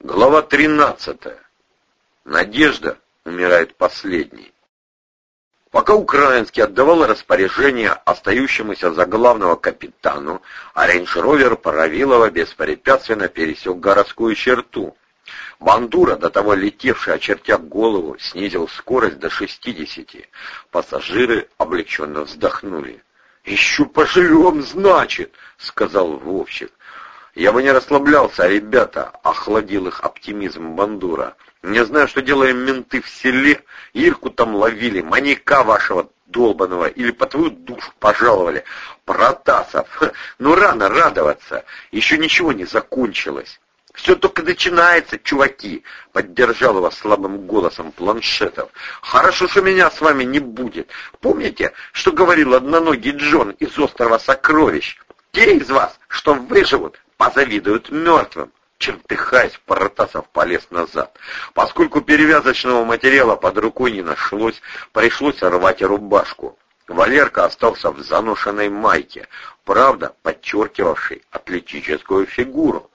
Глава 13. Надежда умирает последней. Пока Украинский отдавал распоряжение остающемуся за главного капитану, а рейндж-ровер Паравилова беспрепятственно пересек городскую черту. Бандура, до того летевший, очертя голову, снизил скорость до 60. Пассажиры облегченно вздохнули. «Еще поживем, значит», — сказал Вовчик. «Я бы не расслаблялся, ребята», — охладил их оптимизм Бандура. «Не знаю, что делаем менты в селе. Ирку там ловили, маньяка вашего долбаного, или по твою душу пожаловали. Протасов. Ну, рано радоваться. Еще ничего не закончилось». «Все только начинается, чуваки!» — поддержал его слабым голосом планшетов. «Хорошо, что меня с вами не будет. Помните, что говорил одноногий Джон из острова Сокровищ? Те из вас, что выживут, позавидуют мертвым. Чертыхаясь, Протасов полез назад. Поскольку перевязочного материала под рукой не нашлось, пришлось рвать рубашку. Валерка остался в заношенной майке, правда, подчеркивавшей атлетическую фигуру.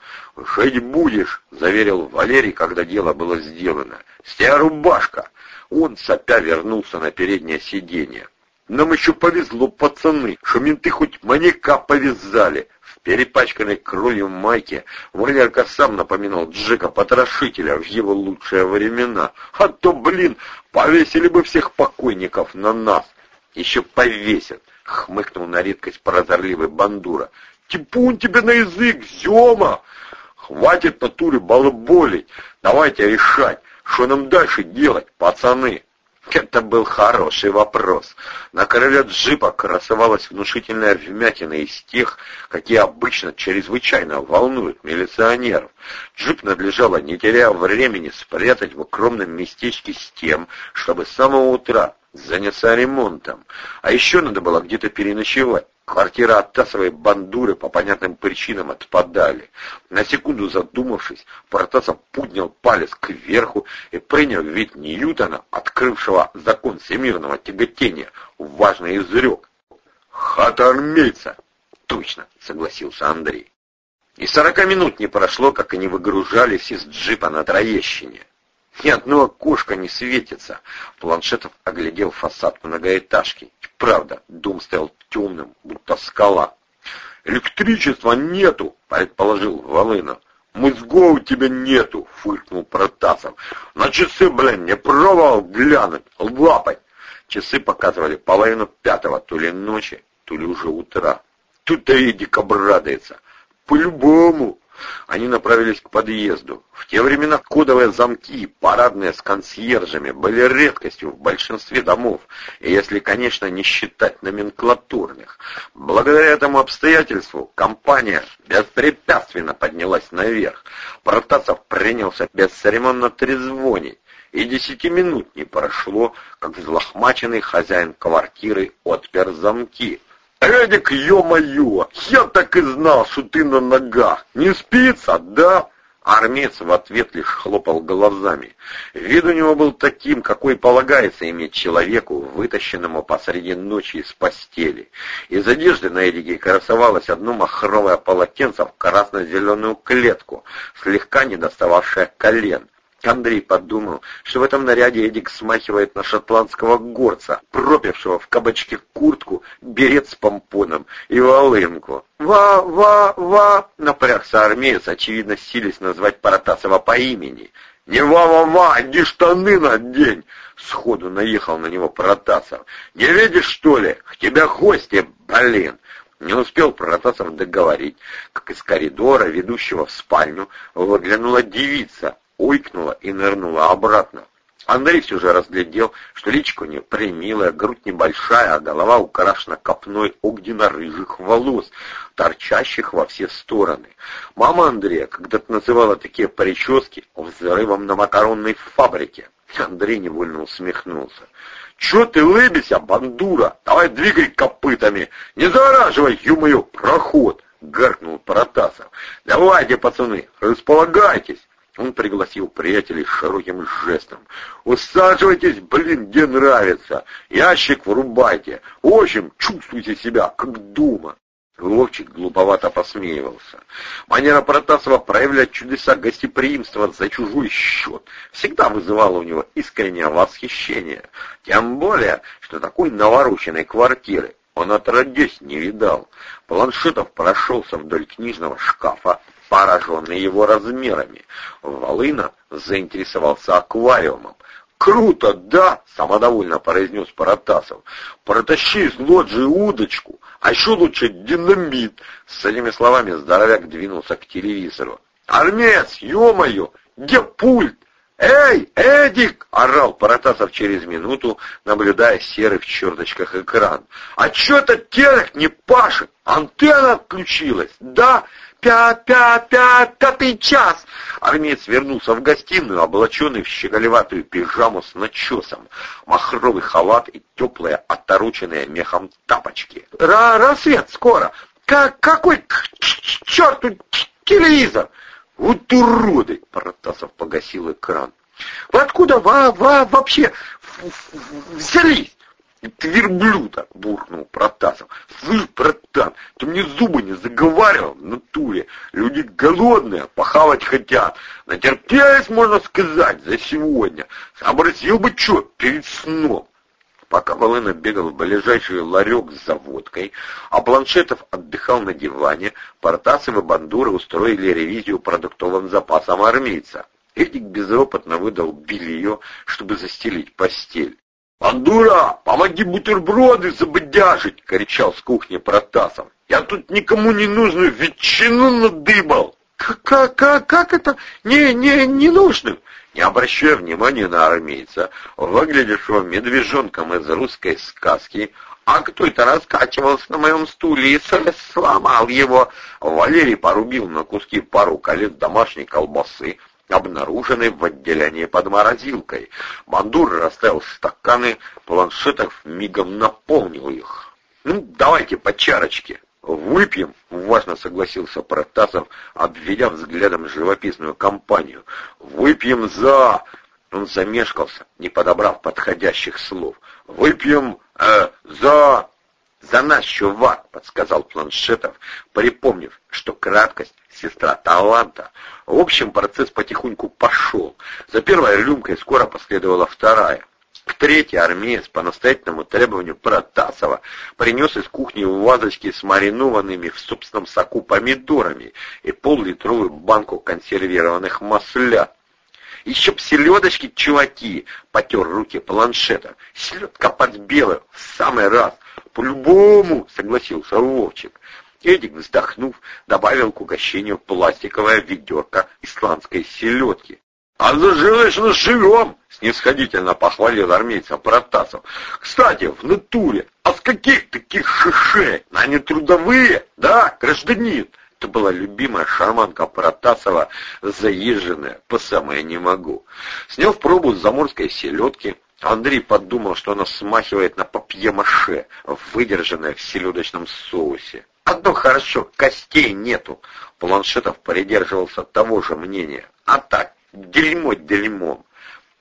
«Жить будешь», — заверил Валерий, когда дело было сделано. «С тебя рубашка!» Он, сопя, вернулся на переднее сиденье. «Нам еще повезло, пацаны, что менты хоть маньяка повязали перепачканной кровью майке, Валерка сам напоминал Джека-потрошителя в его лучшие времена. А то, блин, повесили бы всех покойников на нас. Еще повесят, хмыкнул на редкость прозорливый бандура. Типун тебе на язык, Зема! Хватит натуре балаболить, давайте решать, что нам дальше делать, пацаны. Это был хороший вопрос. На крыле джипа красовалась внушительная вмятина из тех, какие обычно чрезвычайно волнуют милиционеров. Джип надлежало, не теряя времени, спрятать в укромном местечке с тем, чтобы с самого утра заняться ремонтом. А еще надо было где-то переночевать. Квартира от Тасовой бандуры по понятным причинам отпадали. На секунду задумавшись, Протасов поднял палец кверху и принял вид Ньютона, открывшего закон всемирного тяготения, важный изрек. «Хата армейца!» «Точно!» — согласился Андрей. И сорока минут не прошло, как они выгружались из джипа на Троещине. Ни одно окошко не светится. Планшетов оглядел фасад многоэтажки. Правда, дом стоял темным, будто скала. «Электричества нету», — предположил Волына. «Мозгов у тебя нету», — фыркнул Протасов. «На часы, блин, не пробовал глянуть, лапать». Часы показывали половину пятого, то ли ночи, то ли уже утра. Тут-то Эдик обрадуется. «По-любому», они направились к подъезду. В те времена кодовые замки, парадные с консьержами, были редкостью в большинстве домов, и если, конечно, не считать номенклатурных. Благодаря этому обстоятельству компания беспрепятственно поднялась наверх. Протасов принялся бесцеремонно трезвонить, и десяти минут не прошло, как взлохмаченный хозяин квартиры отпер замки. Эдик, ё-моё, я так и знал, что ты на ногах. Не спится, да? Армец в ответ лишь хлопал глазами. Вид у него был таким, какой полагается иметь человеку, вытащенному посреди ночи из постели. Из одежды на Эдике красовалось одно махровое полотенце в красно-зеленую клетку, слегка не достававшее колен. Андрей подумал, что в этом наряде Эдик смахивает на шотландского горца, пропившего в кабачке куртку, берет с помпоном и волынку. «Ва-ва-ва!» — напрягся армеец, очевидно, сились назвать Паратасова по имени. «Не ва-ва-ва, иди штаны надень!» — сходу наехал на него Паратасов. «Не видишь, что ли? К тебе гости, блин!» Не успел Протасов договорить, как из коридора, ведущего в спальню, выглянула девица, ойкнула и нырнула обратно. Андрей все же разглядел, что личико у нее примилая, грудь небольшая, а голова украшена копной огненно-рыжих волос, торчащих во все стороны. Мама Андрея когда-то называла такие прически взрывом на макаронной фабрике. Андрей невольно усмехнулся. «Чё ты лыбися, бандура? Давай двигай копытами! Не зараживай, ё проход!» — гаркнул Протасов. «Давайте, пацаны, располагайтесь!» Он пригласил приятелей широким жестом. «Усаживайтесь, блин, где нравится! Ящик врубайте! В общем, чувствуйте себя, как дома!» Вовчик глуповато посмеивался. Манера Протасова проявлять чудеса гостеприимства за чужой счет всегда вызывала у него искреннее восхищение. Тем более, что такой навороченной квартиры он отродясь не видал. Планшетов прошелся вдоль книжного шкафа, пораженный его размерами. Волына заинтересовался аквариумом. «Круто, да!» — самодовольно произнес Паратасов. «Протащи из лоджии удочку, а еще лучше динамит!» С этими словами здоровяк двинулся к телевизору. «Армец, ё-моё! Где пульт?» «Эй, Эдик!» — орал Паратасов через минуту, наблюдая серый в черточках экран. «А чё этот телек не пашет? Антенна отключилась, да? «Пя-пя-пя, пятый час!» Армеец вернулся в гостиную, облаченный в щеголеватую пижаму с начесом, махровый халат и теплые, отороченные мехом тапочки. Ра «Рассвет скоро! Как какой к черту телевизор?» «Вот уроды!» — Протасов погасил экран. «Вы откуда ва ва вообще взялись?» «Ты верблюда!» — буркнул Протасов. «Слышь, братан, ты мне зубы не заговаривал в натуре. Люди голодные, похавать хотят. Натерпелись, можно сказать, за сегодня. Сообразил бы что перед сном». Пока Волына бегал в ближайший ларек с заводкой, а Планшетов отдыхал на диване, Портасов и Бандура устроили ревизию продуктовым запасом армейца. Эдик безропотно выдал белье, чтобы застелить постель. «Бандура, помоги бутерброды забыдяжить!» — кричал с кухни Протасов. «Я тут никому не нужную ветчину надыбал!» «Как, как, как это не, не, не нужно?» Не обращая внимания на армейца, выглядевшего медвежонком из русской сказки, а кто это раскачивался на моем стуле и сломал его, Валерий порубил на куски пару колец домашней колбасы, обнаруженный в отделении под морозилкой. Мандур расставил стаканы, планшетов мигом наполнил их. «Ну, давайте по чарочке». «Выпьем», — важно согласился Протасов, обведя взглядом живописную компанию. «Выпьем за...» Он замешкался, не подобрав подходящих слов. «Выпьем э, за...» «За наш чувак», — подсказал Планшетов, припомнив, что краткость сестра таланта. В общем, процесс потихоньку пошел. За первой рюмкой скоро последовала вторая. К третьей армеец по настоятельному требованию Протасова принес из кухни вазочки с маринованными в собственном соку помидорами и пол-литровую банку консервированных маслят. Еще б селедочки, чуваки, потер руки планшета. Селедка под белую, в самый раз. По-любому, согласился Вовчик. Эдик, вздохнув, добавил к угощению пластиковое ведерко исландской селедки. «А заживечно живем!» — снисходительно похвалил армейца Протасов. «Кстати, в натуре, а с каких таких шишей? Они трудовые, да, гражданин?» Это была любимая шарманка Протасова, заезженная, по самое не могу. Сняв пробу с заморской селедки, Андрей подумал, что она смахивает на папье-маше, выдержанное в селедочном соусе. Одно хорошо, костей нету. Планшетов придерживался того же мнения. А так, дерьмо дерьмом.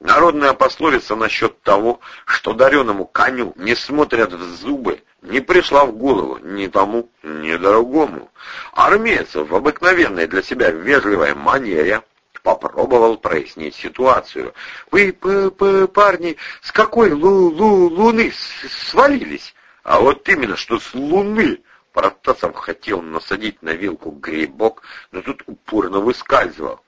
Народная пословица насчет того, что дареному коню не смотрят в зубы, не пришла в голову ни тому, ни другому. Армеец в обыкновенной для себя вежливой манере попробовал прояснить ситуацию. «Вы, п -п парни, с какой лу лу луны свалились?» «А вот именно, что с луны!» Протасов хотел насадить на вилку грибок, но тут упорно выскальзывал.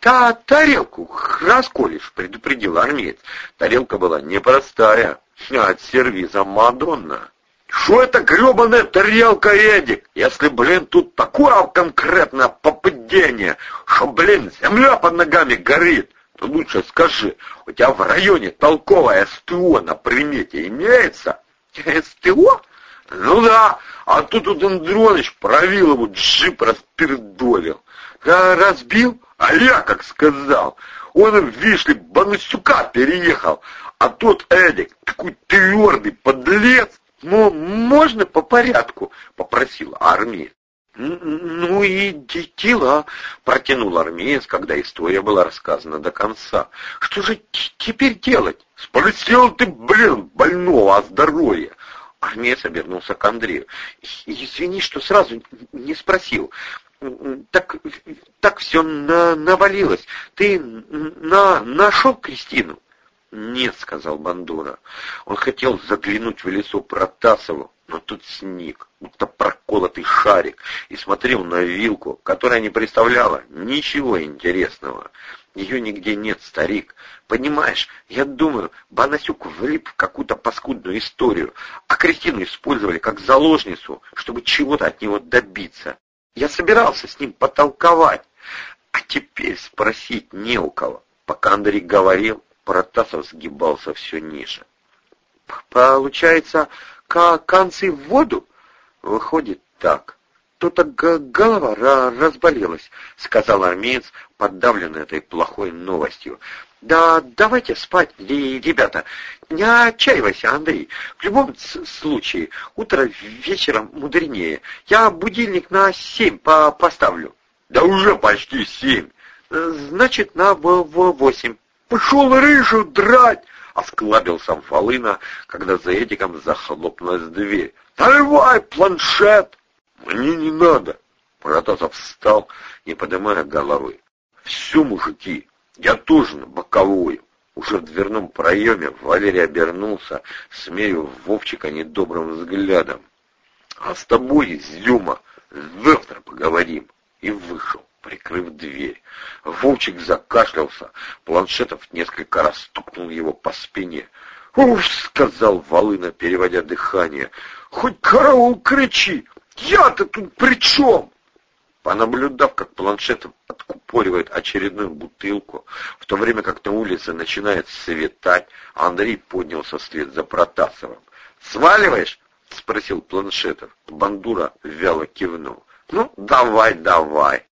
«Та тарелку расколешь», — предупредил армеец. Тарелка была непростая, от сервиза Мадонна. «Что это гребаная тарелка, Эдик? Если, блин, тут такое конкретное попадение, что, блин, земля под ногами горит, то лучше скажи, у тебя в районе толковое СТО на примете имеется?» «СТО?» Ну да, а тут вот Андроныч провил его джип распердолил. А разбил? А я как сказал. Он, видишь ли, Банасюка переехал. А тот Эдик, такой твердый подлец. Ну, можно по порядку, попросил армия. «Ну и дела», — протянул армеец, когда история была рассказана до конца. «Что же теперь делать?» «Спросил ты, блин, больного о здоровье. Армеец обернулся к Андрею. «Извини, что сразу не спросил. Так, так все на, навалилось. Ты на, нашел Кристину?» «Нет», — сказал Бандура. Он хотел заглянуть в лицо Протасову, но тут сник, будто проколотый шарик, и смотрел на вилку, которая не представляла ничего интересного. Ее нигде нет, старик. Понимаешь, я думаю, Банасюк влип в какую-то паскудную историю, а Кристину использовали как заложницу, чтобы чего-то от него добиться. Я собирался с ним потолковать, а теперь спросить не у кого. Пока Андрей говорил, Протасов сгибался все ниже. «Получается, концы в воду?» «Выходит так. То-то голова разболелась», — сказал армеец, подавленный этой плохой новостью. «Да давайте спать, ребята. Не отчаивайся, Андрей. В любом случае, утро вечером мудренее. Я будильник на семь по поставлю». «Да уже почти семь». «Значит, на восемь». «Пошел рыжу драть!» — осклабился Фалына, когда за Эдиком захлопнулась дверь. «Давай планшет!» «Мне не надо!» Протасов встал, не поднимая головы. «Все, мужики, я тоже на боковую!» Уже в дверном проеме Валерий обернулся, смею Вовчика недобрым взглядом. «А с тобой, Зюма, завтра поговорим!» И вышел прикрыв дверь. Вовчик закашлялся, Планшетов несколько раз стукнул его по спине. «Уф!» — сказал Волына, переводя дыхание. «Хоть караул кричи! Я-то тут при чем?» Понаблюдав, как Планшетов откупоривает очередную бутылку, в то время как на улице начинает светать, Андрей поднялся вслед за Протасовым. «Сваливаешь?» — спросил Планшетов. Бандура вяло кивнул. «Ну, давай, давай!»